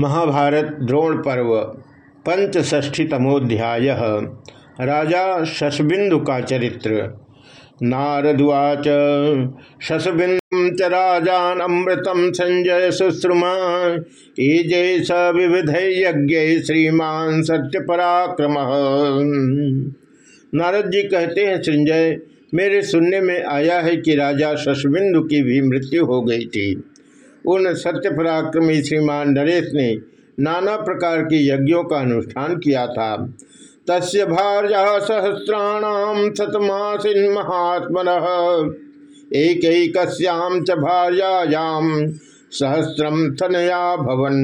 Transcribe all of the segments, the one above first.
महाभारत द्रोण पर्व पंचष्ठीतमोध्याय राजा शशबिंदु का चरित्र। नारदुवाच शशबिंदु च राजान अमृतम संजय सुश्रुमा। ईजय स विविध यज्ञ श्रीमान सत्य पराक्रम नारद जी कहते हैं, संजय, मेरे सुनने में आया है कि राजा शशबिंदु की भी मृत्यु हो गई थी। उन सत्य पराक्रमी श्रीमान नरेश ने नाना प्रकार के यज्ञों का अनुष्ठान किया था। तस्य भार्या सहस्राणाम शतमासीन महात्मन। एक कस्याम च भार्यायाम सहस्रम थनया भवन।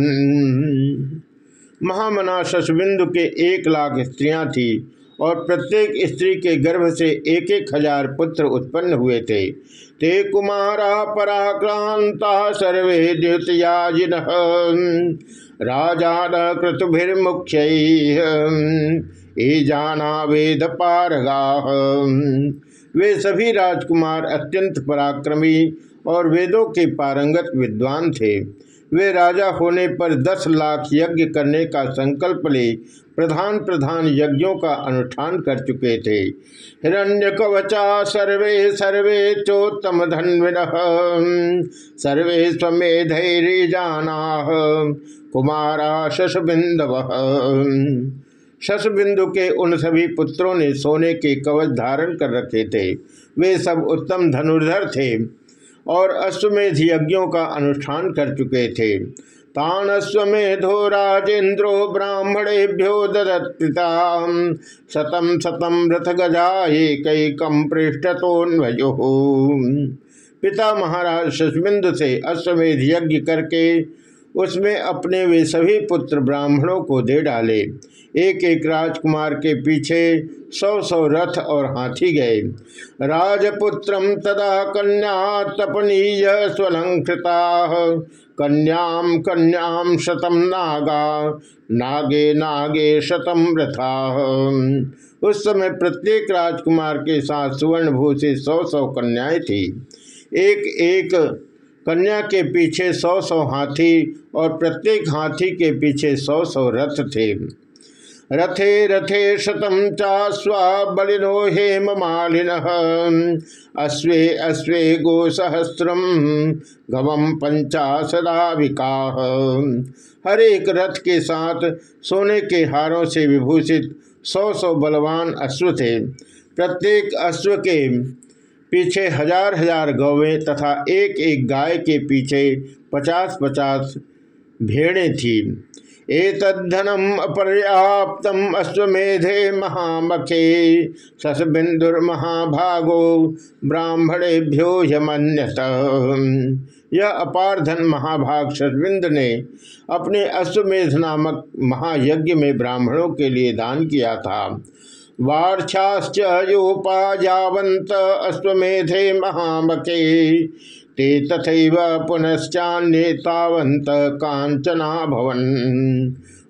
महामना शशबिंदु के एक लाख स्त्रियाँ थी। और प्रत्येक स्त्री के गर्भ से एक एक हज़ार पुत्र उत्पन्न हुए थे। ते कुमारा पराक्रांता सर्वे द्युतयाजिन राजा न क्रतुभिर्मुख्य। जाना वेद पारगा। वे सभी राजकुमार अत्यंत पराक्रमी और वेदों के पारंगत विद्वान थे। वे राजा होने पर दस लाख यज्ञ करने का संकल्प ले प्रधान प्रधान यज्ञों का अनुष्ठान कर चुके थे। हिरण्य कवचा सर्वे सर्वे चोत्तम धन्विन, सर्वे स्वमेधैर्य जाना, कुमारा शशबिंदव। शशबिंदु के उन सभी पुत्रों ने सोने के कवच धारण कर रखे थे। वे सब उत्तम धनुर्धर थे। और अश्वमेध यज्ञों का अनुष्ठान कर चुके थे। तान अश्वेधो राजेन्द्रो ब्राह्मणेभ्यो ददत्ता शतम शतम रथ गजा एक पृष्ठतोन्वयो। पिता महाराज शशबिंदु से अश्वमेध यज्ञ करके उसमें अपने वे सभी पुत्र ब्राह्मणों को दे डाले। एक एक राजकुमार के पीछे सौ सौ रथ और हाथी गए। राजपुत्र तदा कन्या तपनीय स्वलंकृता। कन्याम कन्याम शतम नागा, नागे नागे शतम रथा। उस समय प्रत्येक राजकुमार के साथ सुवर्ण से सौ सौ कन्याएँ थी। एक एक कन्या के पीछे सौ सौ हाथी और प्रत्येक हाथी के पीछे सौ सौ रथ थे। रथे रथे शतम चास्वा बलिनो हेम मालिन। अश्वे अश्वे गो सहस्रम गवम पंचाशदाविका हर एक रथ के साथ सोने के हारों से विभूषित सौ सौ बलवान अश्व थे। प्रत्येक अश्व के पीछे हज़ार हज़ार गौवें तथा एक एक गाय के पीछे पचास पचास भेड़ें थीं। एतद्धनम अपर्याप्तम अश्वमेधे महामखे ससबिंदुर्महाभागो ब्राह्मणेभ्यो यमन्यत। यह अपार धन महाभाग शशबिंद ने अपने अश्वमेध नामक महायज्ञ में ब्राह्मणों के लिए दान किया था। वार्छाश्च योपायावंत अश्वमेधे महामके। ते तथैव पुनश्चान्ये कांचना भवन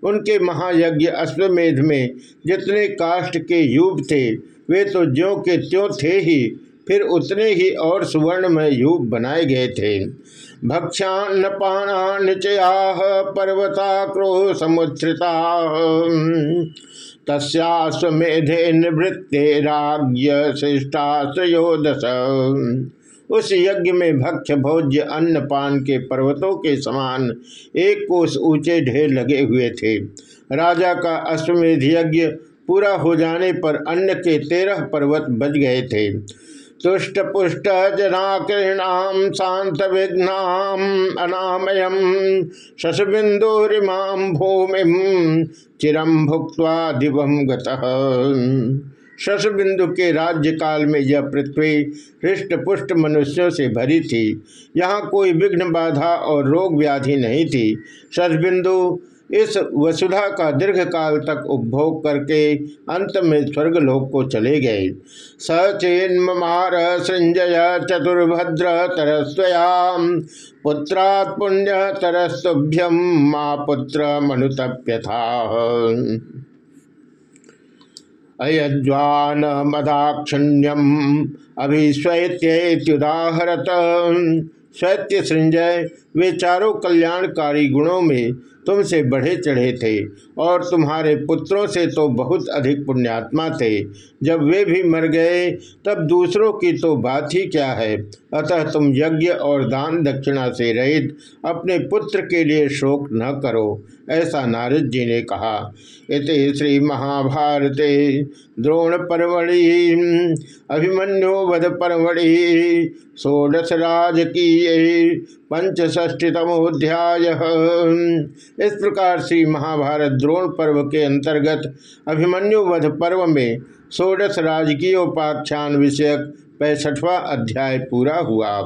उनके महायज्ञ अश्वमेध में जितने काष्ट के युग थे, वे तो ज्यो के त्यों थे ही, फिर उतने ही और सुवर्ण में युग बनाए गए थे। भक्षान्न निचया पर्वता क्रोह समुत्ता तस्मेधे निवृत्ते राज्य श्रेष्ठाश्रयोदश उस यज्ञ में भक्ष भोज्य अन्न पान के पर्वतों के समान एक कोष ऊँचे ढेर लगे हुए थे। राजा का अश्वमेध यज्ञ पूरा हो जाने पर अन्न के तेरह पर्वत बच गए थे। तुष्ट पुष्ट जनाकृणाम शांत विघ्नाम अनामयम शशबिंदुरिमाम भूमि चिरम भुक्त दिवम शशबिंदु के राज्य काल में यह पृथ्वी हृष्ट पुष्ट मनुष्यों से भरी थी। यहाँ कोई विघ्न बाधा और रोग व्याधि नहीं थी। शशबिंदु इस वसुधा का दीर्घ काल तक उपभोग करके अंत में स्वर्गलोक को चले गए। सचेन्मार संजय चतुर्भद्र तरस्वयाम पुत्रात् पुण्य तरस्तुभ्यम माँ पुत्र मनुतप्य था अयज्वान मदाक्षण्यम अभिस्वैत्युदाहरत स्वैत्य संजय, वे चारों कल्याणकारी गुणों में तुमसे बढ़े चढ़े थे और तुम्हारे पुत्रों से तो बहुत अधिक पुण्यात्मा थे। जब वे भी मर गए, तब दूसरों की तो बात ही क्या है? अतः तुम यज्ञ और दान दक्षिणा से रहित अपने पुत्र के लिए शोक न करो, ऐसा नारद जी ने कहा। इत श्री महाभारते द्रोण परवड़ी अभिमन्यु वध परवड़ी षोडश राजकीय पंचष्टीतमोध्याय इस प्रकार से महाभारत द्रोण पर्व के अंतर्गत अभिमन्यु वध पर्व में षोडश राजकीय राजकीयोपाख्यान विषयक पैंसठवा अध्याय पूरा हुआ।